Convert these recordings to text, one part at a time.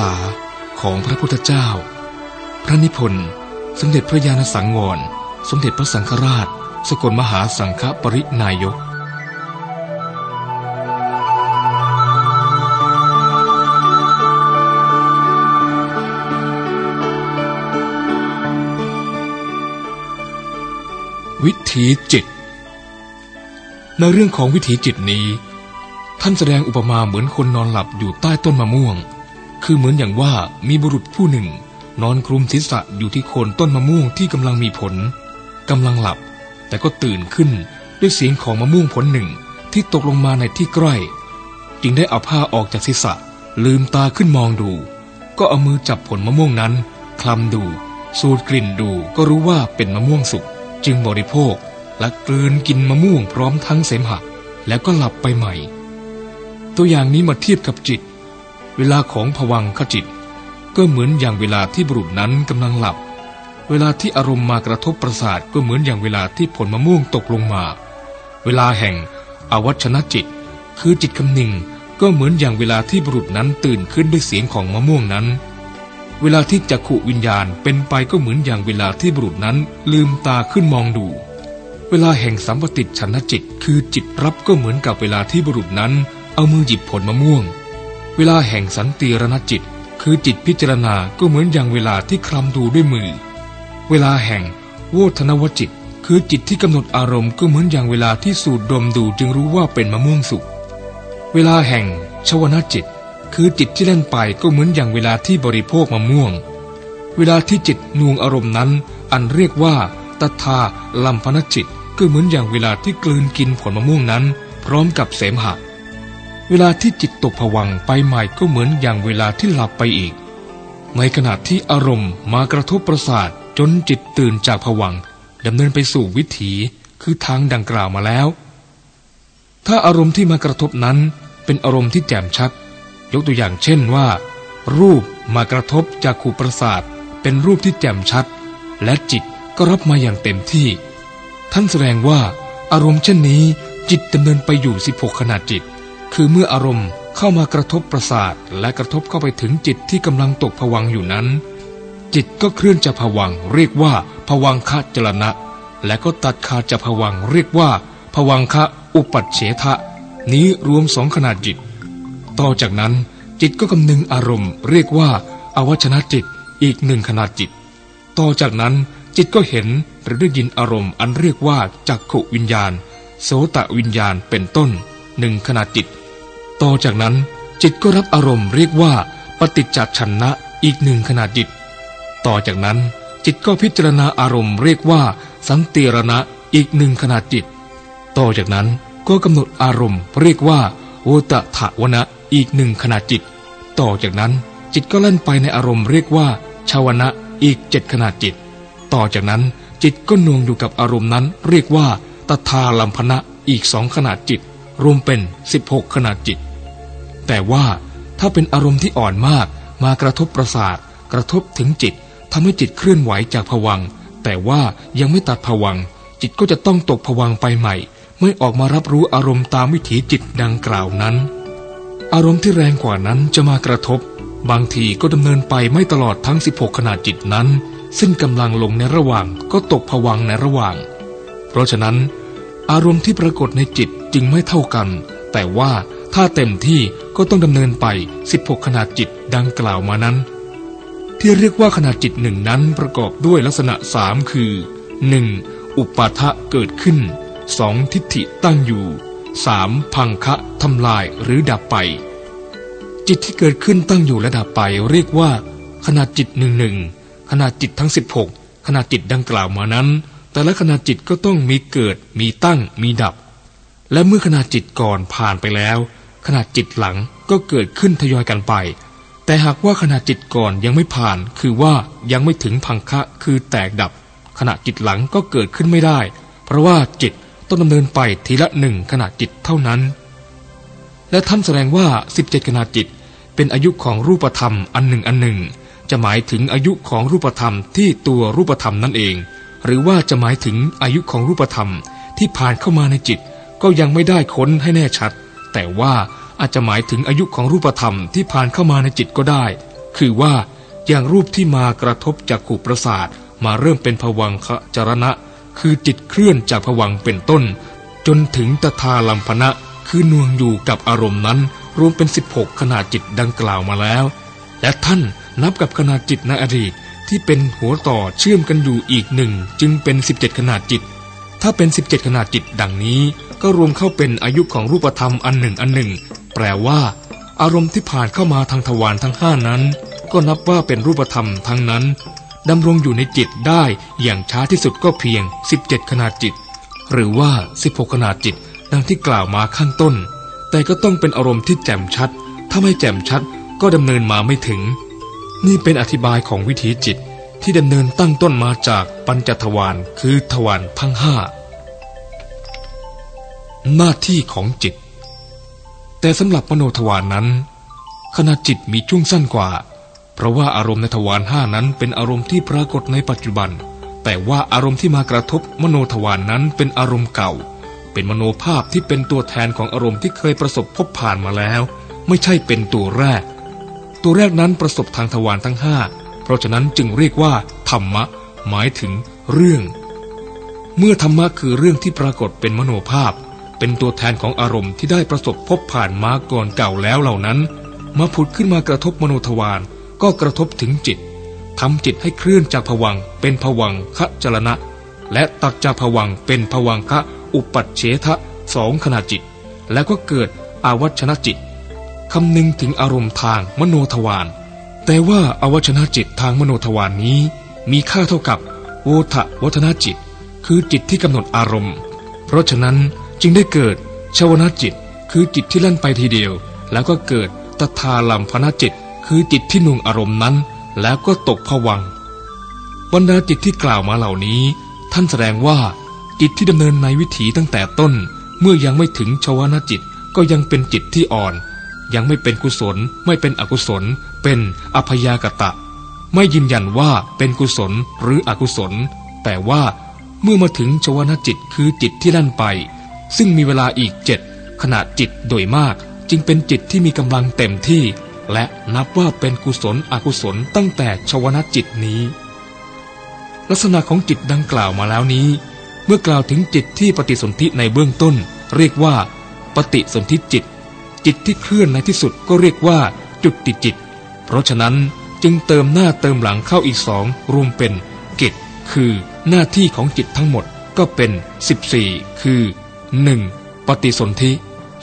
ษาของพระพุทธเจ้า พระนิพนธ์สมเด็จพระญาณสังวร สมเด็จพระสังฆราช สกลมหาสังฆปรินายกวิถีจิต ในเรื่องของวิถีจิตนี้ ท่านแสดงอุปมาเหมือนคนนอนหลับอยู่ใต้ต้นมะม่วง คือเหมือนอย่างว่ามีบุรุษผู้หนึ่ง นอนคลุมศีรษะอยู่ที่โคนต้นมะม่วงที่กำลังมีผลกำลังหลับ แต่ก็ตื่นขึ้นด้วยเสียงของมะม่วงผลหนึ่งที่ตกลงมาในที่ใกล้ จึงได้เอาผ้าออกจากศีรษะ ลืมตาขึ้นมองดู ก็เอามือจับผลมะม่วงนั้น คลำดู สูดกลิ่นดูก็รู้ว่าเป็นมะม่วงสุกจึงบริโภคและกลืนกินมะม่วงพร้อมทั้งเสมหะแล้วก็หลับไปใหม่ ตัวอย่างนี้มาเทียบกับจิต เวลาของผวังขจิต ก็เหมือนอย่างเวลาที่บุรุษนั้นกำลังหลับ เวลาที่อารมณ์มากระทบประสาทก็เหมือนอย่างเวลาที่ผลมะม่วงตกลงมา เวลาแห่งอวัชนะจิต คือจิตคำนึงก็เหมือนอย่างเวลาที่บุรุษนั้นตื่นขึ้นด้วยเสียงของมะม่วงนั้น เวลาที่จักขุวิญญาณเป็นไปก็เหมือนอย่างเวลาที่บุรุษนั้นลืมตาขึ้นมองดู เวลาแห่งสัมปติชนจิต คือจิตรับก็เหมือนกับเวลาที่บุรุษนั้นเอามือหยิบผลมะม่วง เวลาแห่งสันติรณจิต คือจิตพิจารณาก็เหมือนอย่างเวลาที่คลำดูด้วยมือ เวลาแห่งโวทนวจิต คือจิตที่กำหนดอารมณ์ก็เหมือนอย่างเวลาที่สูดดมดูจึงรู้ว่าเป็นมะม่วงสุกเวลาแห่งชวนาจิต คือจิตที่เล่นไปก็เหมือนอย่างเวลาที่บริโภคมะม่วง เวลาที่จิตนวงอารมณ์นั้น อันเรียกว่าตถาลัมพนจิต ก็เหมือนอย่างเวลาที่กลืนกินผลมะม่วงนั้น พร้อมกับเสมหะ เวลาที่จิตตกผวังไปใหม่ก็เหมือนอย่างเวลาที่หลับไปอีก ในขณะที่อารมณ์มากระทบประสาทจนจิตตื่นจากผวังดำเนินไปสู่วิถีคือทางดังกล่าวมาแล้ว ถ้าอารมณ์ที่มากระทบนั้น เป็นอารมณ์ที่แจ่มชัด ยกตัวอย่างเช่นว่า รูปมากระทบจากขูประสาทเป็นรูปที่แจ่มชัด และจิตก็รับมาอย่างเต็มที่ ท่านแสดงว่า อารมณ์เช่นนี้จิตดำเนินไปอยู่ 16ขนาดจิต คือเมื่ออารมณ์เข้ามากระทบประสาทและกระทบเข้าไปถึงจิตที่กำลังตกผวังอยู่นั้น จิตก็เคลื่อนจากผวังเรียกว่าผวังคะจรณะ และก็ตัดขาดจากผวังเรียกว่าผวังคะอุปัชเฉทะ นี้รวมสองขนาดจิต ต่อจากนั้นจิตก็กำนึงอารมณ์เรียกว่า อวัชนะจิตอีกหนึ่งขนาดจิต ต่อจากนั้นจิตก็เห็นหรือได้ยินอารมณ์อันเรียกว่าจักขุวิญญาณ โสตวิญญาณเป็นต้นหนึ่งขนาดจิต ต่อจากนั้นจิตก็รับอารมณ์เรียกว่าปฏิจจฉันนะอีกหนึ่งขนาดจิต ต่อจากนั้นจิตก็พิจารณาอารมณ์เรียกว่า สันติรณะอีกหนึ่งขนาดจิต ต่อจากนั้นก็กำหนดอารมณ์เรียกว่าโวตะถาวนะอีกหนึ่งขนาดจิต ต่อจากนั้นจิตก็เล่นไปในอารมณ์เรียกว่าชาวนะอีกเจ็ดขนาดจิต ต่อจากนั้นจิตก็นวงอยู่กับอารมณ์นั้นเรียกว่าตถาลัมพนะอีกสองขนาดจิต รวมเป็น 16 ขนาดจิต แต่ว่าถ้าเป็นอารมณ์ที่อ่อนมาก มากระทบประสาท กระทบถึงจิตทำให้จิตเคลื่อนไหวจากผวัง แต่ว่ายังไม่ตัดผวัง จิตก็จะต้องตกผวังไปใหม่ ไม่ออกมารับรู้อารมณ์ตามวิถีจิตดังกล่าวนั้น อารมณ์ที่แรงกว่านั้นจะมากระทบบางทีก็ดำเนินไปไม่ตลอดทั้ง 16 ขนาดจิตนั้น ซึ่งกำลังลงในระหว่างก็ตกผวังในระหว่าง เพราะฉะนั้น อารมณ์ที่ปรากฏในจิตจึงไม่เท่ากัน แต่ว่า ถ้าเต็มที่ก็ต้องดำเนินไป 16 ขนาดจิตดังกล่าวมานั้น ที่เรียกว่าขนาดจิตหนึ่งนั้นประกอบด้วยลักษณะสามคือ 1. อุปาทะเกิดขึ้น 2. ทิฏฐิตั้งอยู่ 3. พังคะทำลายหรือดับไป จิตที่เกิดขึ้นตั้งอยู่และดับไปเรียกว่า ขนาดจิตหนึ่งหนึ่งขนาดจิตทั้ง 16 ขนาดจิตดังกล่าวมานั้น แต่ละขนาดจิตก็ต้องมีเกิด มีตั้ง มีดับ และเมื่อขนาดจิตก่อนผ่านไปแล้ว ขนาดจิตหลังก็เกิดขึ้นทยอยกันไป แต่หากว่าขณะจิตก่อนยังไม่ผ่าน คือว่ายังไม่ถึงพังคะคือแตกดับ ขณะจิตหลังก็เกิดขึ้นไม่ได้ เพราะว่าจิตต้องดำเนินไปทีละหนึ่งขณะจิตเท่านั้น และท่านแสดงว่า 17 ขณะจิต เป็นอายุของรูปธรรมอันหนึ่งอันหนึ่ง จะหมายถึงอายุของรูปธรรมที่ตัวรูปธรรมนั่นเอง หรือว่าจะหมายถึงอายุของรูปธรรมที่ผ่านเข้ามาในจิต ก็ยังไม่ได้ค้นให้แน่ชัด แต่ว่าอาจจะหมายถึงอายุของรูปธรรมที่ผ่านเข้ามาในจิตก็ได้ คือว่าอย่างรูปที่มากระทบจากขูประสาทมาเริ่มเป็นผวังคจรณะ คือจิตเคลื่อนจากผวังเป็นต้น จนถึงตถาลัมพนะ คือนวงอยู่กับอารมณ์นั้น รวมเป็น 16 ขนาดจิตดังกล่าวมาแล้ว และท่านนับกับขนาดจิตในอดีตที่เป็นหัวต่อเชื่อมกันอยู่อีกหนึ่งจึงเป็น 17 ขนาดจิต ถ้าเป็น 17 ขนาดจิตดังนี้ ก็รวมเข้าเป็นอายุของรูปธรรมอันหนึ่งอันหนึ่ง แปลว่า อารมณ์ที่ผ่านเข้ามาทางทวารทั้งห้านั้น ก็นับว่าเป็นรูปธรรมทั้งนั้นดำรงอยู่ในจิตได้อย่างช้าที่สุดก็เพียง 17 ขนาดจิต หรือว่า 16 ขนาดจิต ดังที่กล่าวมาข้างต้น แต่ก็ต้องเป็นอารมณ์ที่แจ่มชัด ถ้าไม่แจ่มชัดก็ดำเนินมาไม่ถึง นี่เป็นอธิบายของวิถีจิตที่ดำเนินตั้งต้นมาจากปัญจทวารคือทวารทั้งห้า หน้าที่ของจิต แต่สำหรับมโนทวารนนั้น ขณะจิตมีช่วงสั้นกว่า เพราะว่าอารมณ์ในทวารห้านั้นเป็นอารมณ์ที่ปรากฏในปัจจุบัน แต่ว่าอารมณ์ที่มากระทบมโนทวารนนั้นเป็นอารมณ์เก่า เป็นมโนภาพที่เป็นตัวแทนของอารมณ์ที่เคยประสบพบผ่านมาแล้ว ไม่ใช่เป็นตัวแรก ตัวแรกนั้นประสบทางทวารทั้งห้าเพราะฉะนั้นจึงเรียกว่า ธรรมะ หมายถึงเรื่อง เมื่อธรรมะคือเรื่องที่ปรากฏเป็นมโนภาพ เป็นตัวแทนของอารมณ์ที่ได้ประสบพบผ่านมาก่อนเก่าแล้วเหล่านั้น มาผุดขึ้นมากระทบมโนทวารก็กระทบถึงจิตทำจิตให้เคลื่อนจากผวังเป็นผวังคะจรณะ และตักจากผวังเป็นผวังคะอุปัชเฉทะสองขณะจิต แล้วก็เกิดอาวัชนะจิตคำนึงถึงอารมณ์ทางมโนทวารแต่ว่าอาวัชนะจิตทางมโนทวารนนี้ มีค่าเท่ากับโวทะวัฒนาจิต คือจิตที่กำหนดอารมณ์ เพราะฉะนั้น จึงได้เกิดชวนาจิต คือจิตที่ลั่นไปทีเดียว แล้วก็เกิดตถาลัมพนาจิต คือจิตที่นุ่งอารมณ์นั้น แล้วก็ตกผวังบรรดาจิตที่กล่าวมาเหล่านี้ ท่านแสดงว่า จิตที่ดำเนินในวิถีตั้งแต่ต้น เมื่อยังไม่ถึงชวนาจิตก็ยังเป็นจิตที่อ่อน ยังไม่เป็นกุศล ไม่เป็นอกุศล เป็นอภยากตะ ไม่ยืนยันว่าเป็นกุศลหรืออกุศล แต่ว่า เมื่อมาถึงชวนาจิตคือจิตที่ลั่นไป ซึ่งมีเวลาอีกเจ็ดขณะจิตโดยมากจึงเป็นจิตที่มีกำลังเต็มที่ และนับว่าเป็นกุศลอกุศลตั้งแต่ชวนาจิตนี้ ลักษณะของจิตดังกล่าวมาแล้วนี้ เมื่อกล่าวถึงจิตที่ปฏิสนธิในเบื้องต้น เรียกว่า ปฏิสนธิจิต จิตที่เคลื่อนในที่สุดก็เรียกว่า จุดติจิต เพราะฉะนั้นจึงเติมหน้าเติมหลังเข้าอีกสองรวมเป็นกิจคือหน้าที่ของจิตทั้งหมดก็เป็น 14 คือ 1. ปฏิสนธิ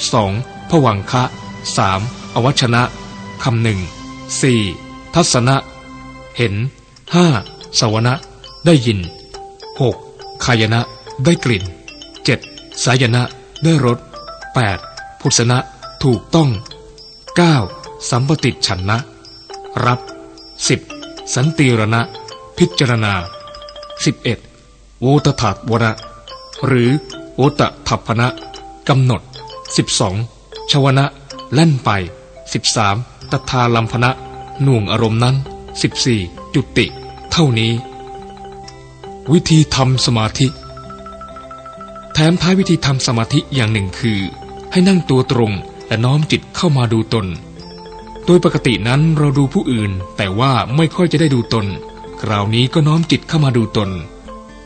2. ผวังคะ 3. อวัชนะคำหนึ่งสี่ทัศนะ เห็นห้าสวนะ ได้ยินหกคายนะ ได้กลิ่นเจ็ดสายนะ ได้รสแปดพุทธนะ ถูกต้องเก้าสัมปติฉันนะ รับสิบสันติรณะ พิจารณาสิบเอ็ดโวตถาวระ หรือ อตทัพพนะกำหนดสิบสองชวนะแล่นไปสิบสามตถาลัมพนะหน่วงอารมณ์นั้น 14 จุติ เท่านี้ วิธีทำสมาธิ แถมท้ายวิธีทำสมาธิอย่างหนึ่งคือ ให้นั่งตัวตรงและน้อมจิตเข้ามาดูตน โดยปกตินั้นเราดูผู้อื่น แต่ว่าไม่ค่อยจะได้ดูตน คราวนี้ก็น้อมจิตเข้ามาดูตน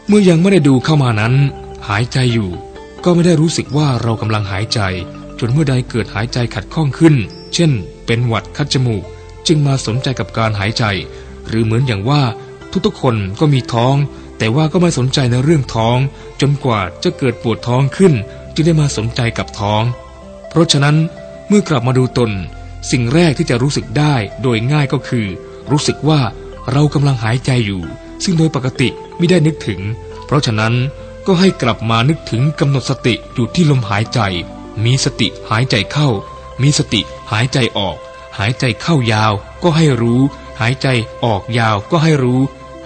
เมื่อยังไม่ได้ดูเข้ามานั้น หายใจอยู่ ก็ไม่ได้รู้สึกว่าเรากำลังหายใจ จนเมื่อใดเกิดหายใจขัดข้องขึ้น เช่น เป็นหวัดคัดจมูก จึงมาสนใจกับการหายใจ หรือเหมือนอย่างว่าทุกๆคนก็มีท้อง แต่ว่าก็ไม่สนใจในเรื่องท้อง จนกว่าจะเกิดปวดท้องขึ้น จึงได้มาสนใจกับท้อง เพราะฉะนั้นเมื่อกลับมาดูตน สิ่งแรกที่จะรู้สึกได้โดยง่ายก็คือ รู้สึกว่าเรากำลังหายใจอยู่ ซึ่งโดยปกติไม่ได้นึกถึง เพราะฉะนั้น ก็ให้กลับมานึกถึงกำหนดสติอยู่ที่ลมหายใจ มีสติหายใจเข้า มีสติหายใจออก หายใจเข้ายาว ก็ให้รู้ หายใจออกยาวก็ให้รู้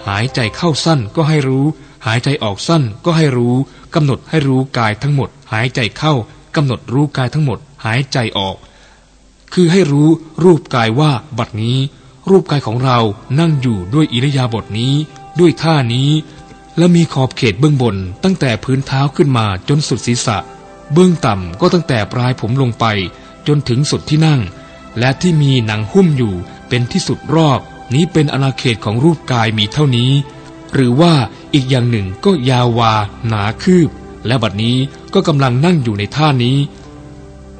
หายใจเข้าสั้นก็ให้รู้ หายใจออกสั้นก็ให้รู้กำหนดให้รู้กายทั้งหมด หายใจเข้ากำหนดรู้กายทั้งหมด หายใจออก คือให้รู้รูปกายว่าบัดนี้ รูปกายของเรานั่งอยู่ด้วยอิริยาบถนี้ ด้วยท่านี้ และมีขอบเขตเบื้องบนตั้งแต่พื้นเท้าขึ้นมาจนสุดศีรษะ เบื้องต่ำก็ตั้งแต่ปลายผมลงไป จนถึงสุดที่นั่ง และที่มีหนังหุ้มอยู่เป็นที่สุดรอบ นี้เป็นอาณาเขตของรูปกายมีเท่านี้ หรือว่าอีกอย่างหนึ่งก็ยาววา หนาคืบ และบัดนี้ก็กำลังนั่งอยู่ในท่านี้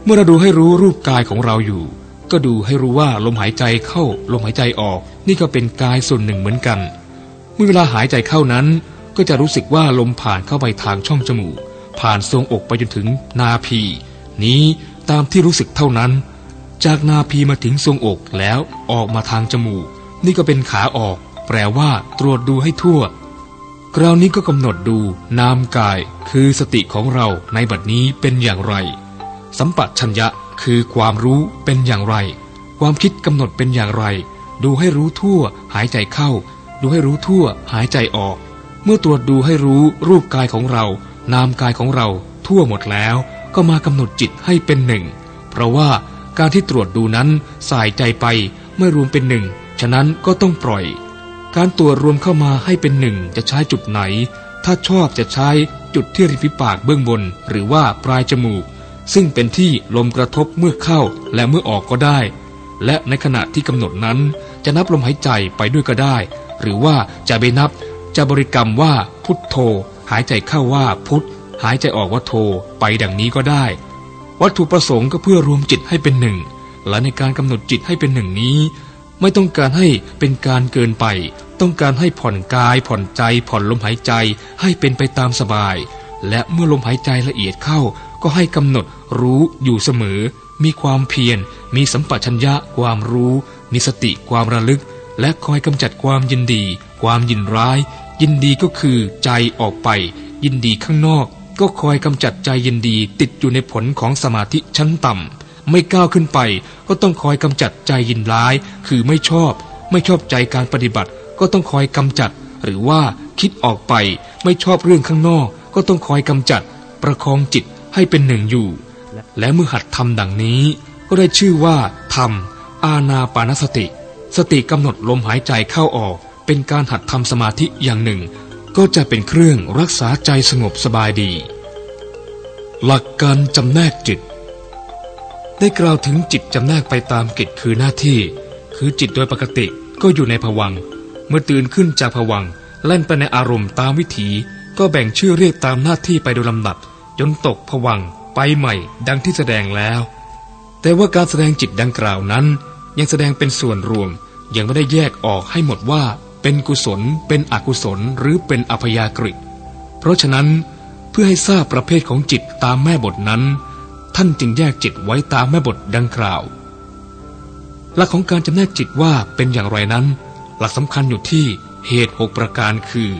เมื่อเราดูให้รู้รูปกายของเราอยู่ ก็ดูให้รู้ว่าลมหายใจเข้าลมหายใจออก นี่ก็เป็นกายส่วนหนึ่งเหมือนกัน เมื่อเวลาหายใจเข้านั้น ก็จะรู้สึกว่าลมผ่านเข้าไปทางช่องจมูก ผ่านทรงอกไปจนถึงนาพี นี้ตามที่รู้สึกเท่านั้น จากนาพีมาถึงทรงอกแล้วออกมาทางจมูก นี่ก็เป็นขาออก แปลว่า ตรวจดูให้ทั่ว คราวนี้ก็กำหนดดูนามกาย คือสติของเราในบัดนี้เป็นอย่างไร สัมปชัญญะคือความรู้เป็นอย่างไร ความคิดกำหนดเป็นอย่างไร ดูให้รู้ทั่ว หายใจเข้า ดูให้รู้ทั่ว หายใจออก เมื่อตรวจดูให้รู้รูปกายของเรา นามกายของเรา ทั่วหมดแล้ว ก็มากำหนดจิตให้เป็นหนึ่ง เพราะว่าการที่ตรวจดูนั้นสายใจไปไม่รวมเป็นหนึ่ง ฉะนั้นก็ต้องปล่อย การตรวจรวมเข้ามาให้เป็นหนึ่งจะใช้จุดไหน ถ้าชอบจะใช้จุดที่ริมฝีปากเบื้องบน หรือว่าปลายจมูก ซึ่งเป็นที่ลมกระทบเมื่อเข้าและเมื่อออกก็ได้ และในขณะที่กำหนดนั้นจะนับลมหายใจไปด้วยก็ได้ หรือว่าจะไปนับ จะบริกรรมว่าพุทโธ หายใจเข้าว่าพุทหายใจออกว่าโธไปดังนี้ก็ได้ วัตถุประสงค์ก็เพื่อรวมจิตให้เป็นหนึ่ง และในการกำหนดจิตให้เป็นหนึ่งนี้ ไม่ต้องการให้เป็นการเกินไป ต้องการให้ผ่อนกาย ผ่อนใจ ผ่อนลมหายใจให้เป็นไปตามสบาย และเมื่อลมหายใจละเอียดเข้า ก็ให้กำหนดรู้อยู่เสมอ มีความเพียร มีสัมปชัญญะความรู้ มีสติความระลึก และคอยกำจัดความยินดี ความยินร้าย ยินดีก็คือใจออกไป ยินดีข้างนอก ก็คอยกำจัดใจยินดีติดอยู่ในผลของสมาธิชั้นต่ำไม่ก้าวขึ้นไป ก็ต้องคอยกำจัดใจยินร้าย คือไม่ชอบ ไม่ชอบใจการปฏิบัติ ก็ต้องคอยกำจัด หรือว่าคิดออกไป ไม่ชอบเรื่องข้างนอก ก็ต้องคอยกำจัด ประคองจิตให้เป็นหนึ่งอยู่ และเมื่อหัดทำดังนี้ ก็ได้ชื่อว่าทำอาณาปานสติ สติกำหนดลมหายใจเข้าออก เป็นการหัดทำสมาธิอย่างหนึ่ง ก็จะเป็นเครื่องรักษาใจสงบสบายดี หลักการจำแนกจิต ได้กล่าวถึงจิตจำแนกไปตามกิจคือหน้าที่ คือจิตโดยปกติก็อยู่ในภวังเมื่อตื่นขึ้นจากภวังเล่นไปในอารมณ์ตามวิถี ก็แบ่งชื่อเรียกตามหน้าที่ไปโดยลำดับ จนตกภวังไปใหม่ดังที่แสดงแล้ว แต่ว่าการแสดงจิตดังกล่าวนั้น ยังแสดงเป็นส่วนรวมยังไม่ได้แยกออกให้หมดว่า เป็นกุศล เป็นอกุศลหรือเป็นอพยากฤิเพราะฉะนั้นเพื่อให้ทราบประเภทของจิตตามแม่บทนั้น ท่านจึงแยกจิตไว้ตามแม่บทดังกล่าว หลักของการจำแนกจิตว่าเป็นอย่างไรนั้น หลักสำคัญอยู่ที่เหตุหกประการคือ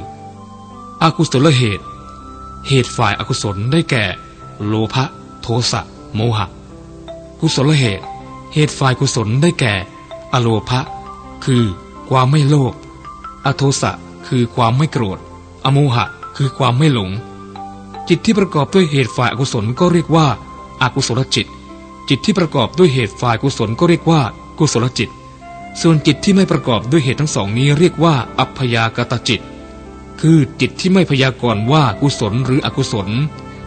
อากุศลเหตุ เหตุฝ่ายอากุศลได้แก่ โลภะโทสะโมหะ กุศลเหตุ เหตุฝ่ายกุศลได้แก่ อโลภะคือความไม่โลภ อโทสะคือความไม่โกรธ อโมหะคือความไม่หลง จิตที่ประกอบด้วยเหตุฝ่ายอกุศลก็เรียกว่าอากุศลจิต จิตที่ประกอบด้วยเหตุฝ่ายกุศลก็เรียกว่า กุศลจิต ส่วนจิตที่ไม่ประกอบด้วยเหตุทั้งสองนี้เรียกว่า อัพยากตจิต คือจิตที่ไม่พยากรณ์ว่ากุศลหรืออกุศล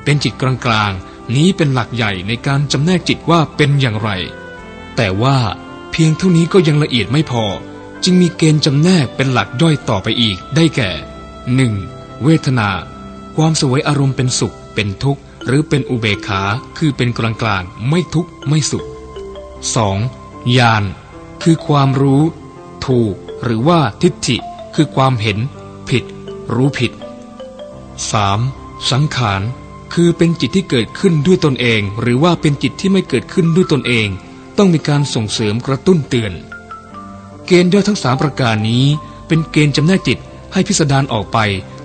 เป็นจิตกลางๆ นี้เป็นหลักใหญ่ในการจำแนกจิตว่าเป็นอย่างไร แต่ว่าเพียงเท่านี้ก็ยังละเอียดไม่พอ จึงมีเกณฑ์จำแนกเป็นหลักย่อยต่อไปอีกได้แก่ 1. เวทนา ความสวยอารมณ์เป็นสุข เป็นทุกข์ หรือเป็นอุเบกขาคือเป็นกลางๆไม่ทุกข์ไม่สุข 2. ญาณคือความรู้ ถูก หรือว่าทิฏฐิ คือความเห็น ผิด รู้ผิด 3. สังขารคือเป็นจิตที่เกิดขึ้นด้วยตนเอง หรือว่าเป็นจิตที่ไม่เกิดขึ้นด้วยตนเอง ต้องมีการส่งเสริมกระตุ้นเตือน เกณฑ์ย่อยทั้งสามประการนี้ เป็นเกณฑ์จำแนกจิตให้พิสดารออกไป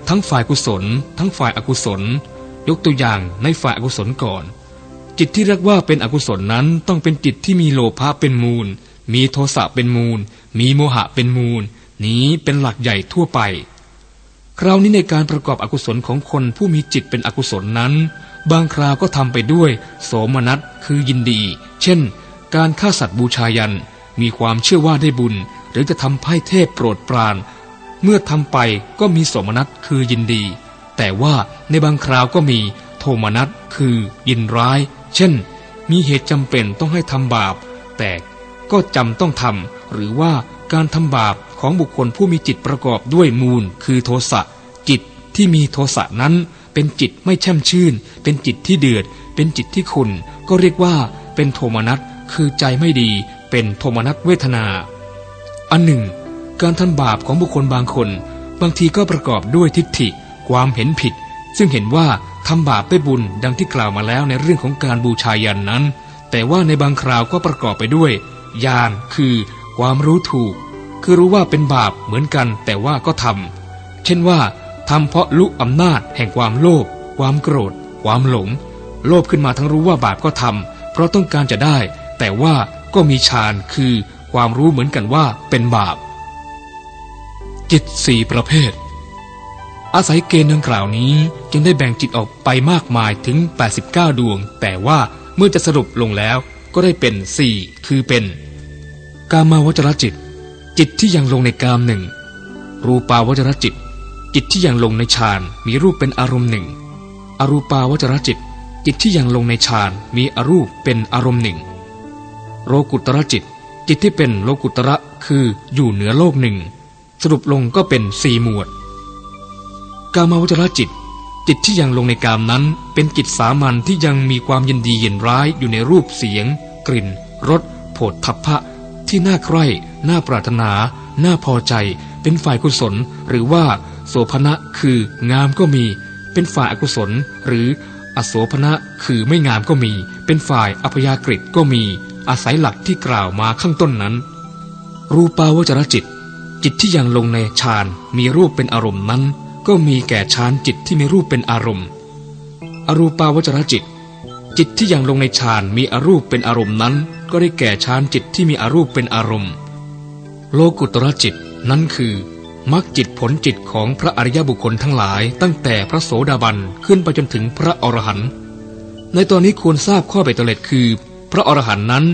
ทั้งฝ่ายกุศล ทั้งฝ่ายอกุศล ยกตัวอย่างในฝ่ายอกุศลก่อน จิตที่เรียกว่าเป็นอกุศลนั้นต้องเป็นจิตที่มีโลภะเป็นมูล มีโทสะเป็นมูล มีโมหะเป็นมูล นี้เป็นหลักใหญ่ทั่วไป คราวนี้ในการประกอบอกุศลของคนผู้มีจิตเป็นอกุศลนั้น บางคราวก็ทำไปด้วย โสมนัสคือยินดี เช่น การฆ่าสัตว์บูชายัน มีความเชื่อว่าได้บุญ หรือจะทำไพ่เทพโปรดปราน เมื่อทำไปก็มีโสมนัสคือยินดี แต่ว่าในบางคราวก็มีโทมนัสคือยินร้าย เช่น มีเหตุจำเป็นต้องให้ทำบาป แต่ก็จำต้องทำหรือว่าการทำบาปของบุคคลผู้มีจิตประกอบด้วยมูล คือโทสะจิตที่มีโทสะนั้นเป็นจิตไม่แช่มชื่น เป็นจิตที่เดือด เป็นจิตที่ขุนก็เรียกว่าเป็นโทมนัสคือใจไม่ดี เป็นโทมนัสเวทนา อันหนึ่ง การทำบาปของบุคคลบางคน บางทีก็ประกอบด้วยทิฏฐิ ความเห็นผิด ซึ่งเห็นว่าทำบาปได้บุญดังที่กล่าวมาแล้วในเรื่องของการบูชายันนั้น แต่ว่าในบางคราวก็ประกอบไปด้วยญาณคือ ความรู้ถูก คือรู้ว่าเป็นบาปเหมือนกันแต่ว่าก็ทำเช่นว่าทำเพราะลุอำนาจแห่งความโลภความโกรธ ความหลง โลภขึ้นมาทั้งรู้ว่าบาปก็ทำเพราะต้องการจะได้ แต่ว่า ก็มีฌานคือความรู้เหมือนกันว่าเป็นบาป จิตสี่ประเภท อาศัยเกณฑ์ดังกล่าวนี้จึงได้แบ่งจิตออกไปมากมายถึง 89 ดวง แต่ว่าเมื่อจะสรุปลงแล้วก็ได้เป็นสี่คือเป็น กามาวจรจิต จิตที่ยังลงในกามหนึ่งรูปาวจรจิต จิตที่ยังลงในฌานมีรูปเป็นอารมณ์หนึ่งอรูปาวจรจิต จิตที่ยังลงในฌานมีอรูปเป็นอารมณ์หนึ่ง โลกุตระจิต จิตที่เป็นโลกุตระคืออยู่เหนือโลกหนึ่ง สรุปลงก็เป็นสี่หมวด กามาวจรจิต จิตที่ยังลงในกามนั้น เป็นจิตสามัญที่ยังมีความยินดีเย็นร้ายอยู่ในรูปเสียง กลิ่นรสโผฏฐัพพะ ที่น่าใคร่น่าปรารถนา น่าพอใจ เป็นฝ่ายกุศล หรือว่า โสภณะคืองามก็มี เป็นฝ่ายอกุศลหรืออโสภณะคือไม่งามก็มี เป็นฝ่ายอัพยากฤิก็มี อาศัยหลักที่กล่าวมาข้างต้นนั้น รูปาวจรจิต จิตที่ยังลงในฌานมีรูปเป็นอารมณ์นั้น ก็มีแก่ฌานจิตที่มีรูปเป็นอารมณ์ อรูปาวจรจิต จิตที่ยังลงในฌานมีอรูปเป็นอารมณ์นั้น ก็ได้แก่ฌานจิตที่มีอรูปเป็นอารมณ์ โลกุตรจิตนั้นคือมรรคจิตผลจิตของพระอริยบุคคลทั้งหลาย ตั้งแต่พระโสดาบันขึ้นไปจนถึงพระอรหันต์ในตอนนี้ควรทราบข้อเบตเตล็ดคือ ระอรหันต์นั้น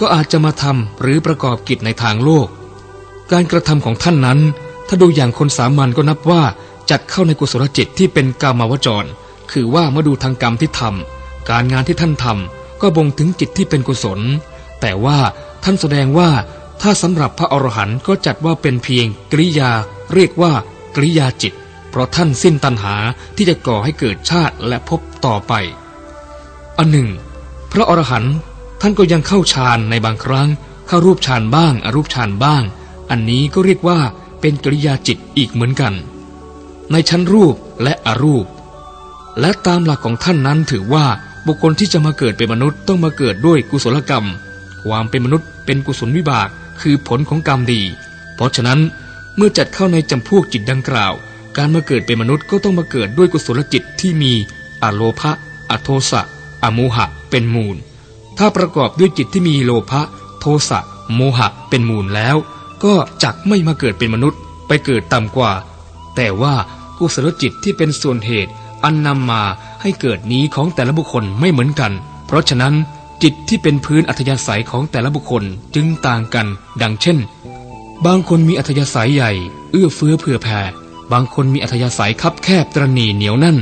ก็อาจจะมาทำหรือประกอบกิจในทางโลก การกระทำของท่านนั้น ถ้าดูอย่างคนสามัญก็นับว่าจัดเข้าในกุศลจิตที่เป็นกามาวจร คือว่าเมื่อดูทางกรรมที่ทำการงานที่ท่านทำก็บ่งถึงจิตที่เป็นกุศล แต่ว่าท่านแสดงว่าถ้าสำหรับพระอรหันต์ก็จัดว่าเป็นเพียงกริยา เรียกว่ากริยาจิต เพราะท่านสิ้นตัณหาที่จะก่อให้เกิดชาติและพบต่อไป อันหนึ่ง พระอรหันต์ท่านก็ยังเข้าฌานในบางครั้ง เข้ารูปฌานบ้างอรูปฌานบ้าง อันนี้ก็เรียกว่าเป็นกริยาจิตอีกเหมือนกัน ในชั้นรูปและอรูป และตามหลักของท่านนั้นถือว่าบุคคลที่จะมาเกิดเป็นมนุษย์ต้องมาเกิดด้วยกุศลกรรม ความเป็นมนุษย์เป็นกุศลวิบากคือผลของกรรมดี เพราะฉะนั้นเมื่อจัดเข้าในจำพวกจิตดังกล่าว การมาเกิดเป็นมนุษย์ก็ต้องมาเกิดด้วยกุศลจิตที่มีอโลภะอโทสะ อโมหะเป็นมูล ถ้าประกอบด้วยจิตที่มีโลภะโทสะโมหะเป็นมูลแล้ว ก็จักไม่มาเกิดเป็นมนุษย์ไปเกิดต่ำกว่า แต่ว่ากุศลจิตที่เป็นส่วนเหตุอันนำมาให้เกิดนี้ของแต่ละบุคคลไม่เหมือนกัน เพราะฉะนั้นจิตที่เป็นพื้นอัธยาศัยของแต่ละบุคคลจึงต่างกัน ดังเช่น บางคนมีอัธยาศัยใหญ่ เอื้อเฟื้อเผื่อแผ่ บางคนมีอัธยาศัยคับแคบตรณีเหนียวแน่น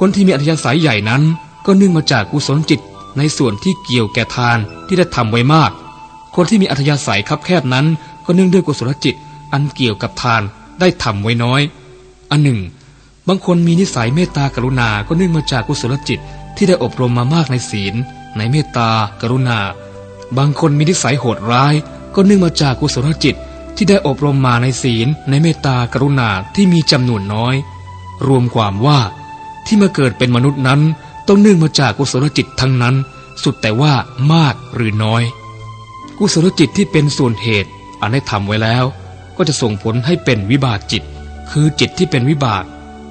คนที่มีอัธยาศัยใหญ่นั้น ก็เนื่องมาจากกุศลจิตในส่วนที่เกี่ยวแก่ทานที่ได้ทำไว้มาก คนที่มีอัธยาศัยคับแคบนั้น ก็เนื่องด้วยกุศลจิตอันเกี่ยวกับทานได้ทำไว้น้อย อันหนึ่ง บางคนมีนิสัยเมตตากรุณา ก็เนื่องมาจากกุศลจิตที่ได้อบรมมามากในศีล ในเมตตากรุณา บางคนมีนิสัยโหดร้าย ก็เนื่องมาจากกุศลจิตที่ได้อบรมมาในศีล ในเมตตากรุณาที่มีจำนวนน้อย รวมความว่าที่มาเกิดเป็นมนุษย์นั้น ต้องเนื่องมาจากกุศลจิตทั้งนั้น สุดแต่ว่ามากหรือน้อย กุศลจิตที่เป็นส่วนเหตุอันได้ทำไว้แล้ว ก็จะส่งผลให้เป็นวิบากจิต คือจิตที่เป็นวิบาก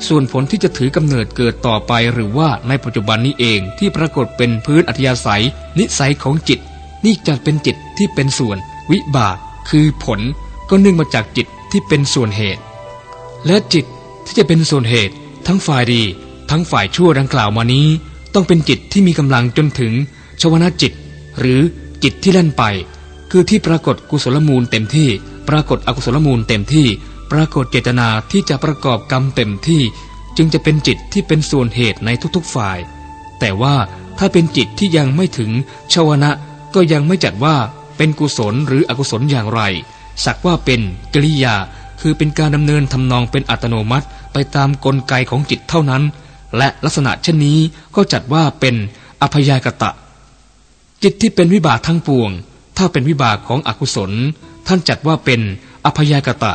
ส่วนผลที่จะถือกำเนิดเกิดต่อไปหรือว่าในปัจจุบันนี้เองที่ปรากฏเป็นพื้นอัธยาศัย นิสัยของจิต นี่จะเป็นจิตที่เป็นส่วน วิบาก คือผลก็เนื่องมาจากจิตที่เป็นส่วนเหตุ และจิตที่จะเป็นส่วนเหตุ ทั้งฝ่ายดี ทั้งฝ่ายชั่วดังกล่าวมานี้ ต้องเป็นจิตที่มีกำลังจนถึงชวนาจิต หรือจิตที่เล่นไป คือที่ปรากฏกุศลมูลเต็มที่ ปรากฏอกุศลมูลเต็มที่ ปรากฏเจตนาที่จะประกอบกรรมเต็มที่ จึงจะเป็นจิตที่เป็นส่วนเหตุในทุกๆฝ่าย แต่ว่าถ้าเป็นจิตที่ยังไม่ถึงชาวนะก็ยังไม่จัดว่าเป็นกุศลหรืออกุศลอย่างไร สักว่าเป็นกิริยาคือเป็นการดำเนินทำนองเป็นอัตโนมัติไปตามกลไกของจิตเท่านั้น และลักษณะเช่นนี้ก็จัดว่าเป็นอภยากตะ จิตที่เป็นวิบากทั้งปวง ถ้าเป็นวิบากของอกุศล ท่านจัดว่าเป็นอภยากตะ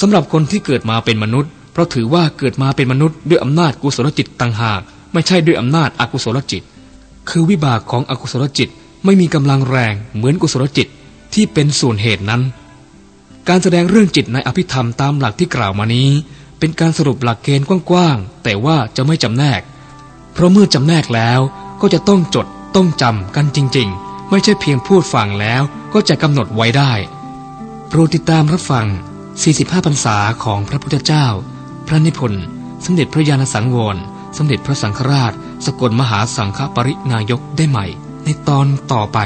สำหรับคนที่เกิดมาเป็นมนุษย์ เพราะถือว่าเกิดมาเป็นมนุษย์ด้วยอำนาจกุศลจิตต่างหาก ไม่ใช่ด้วยอำนาจอกุศลจิต คือวิบากของอกุศลจิตไม่มีกำลังแรงเหมือนกุศลจิตที่เป็นส่วนเหตุนั้น การแสดงเรื่องจิตในอภิธรรมตามหลักที่กล่าวมานี้ เป็นการสรุปหลักเกณฑ์กว้างๆ แต่ว่าจะไม่จำแนก เพราะเมื่อจำแนกแล้วก็จะต้องจดต้องจำกันจริงๆ ไม่ใช่เพียงพูดฟังแล้วก็จะกำหนดไว้ได้ โปรดติดตามรับฟัง 45 พรรษาของพระพุทธเจ้า พระนิพนธ์ สมเด็จพระญาณสังวร สมเด็จพระสังฆราช สกลมหาสังฆปรินายกได้ใหม่ ในตอนต่อไป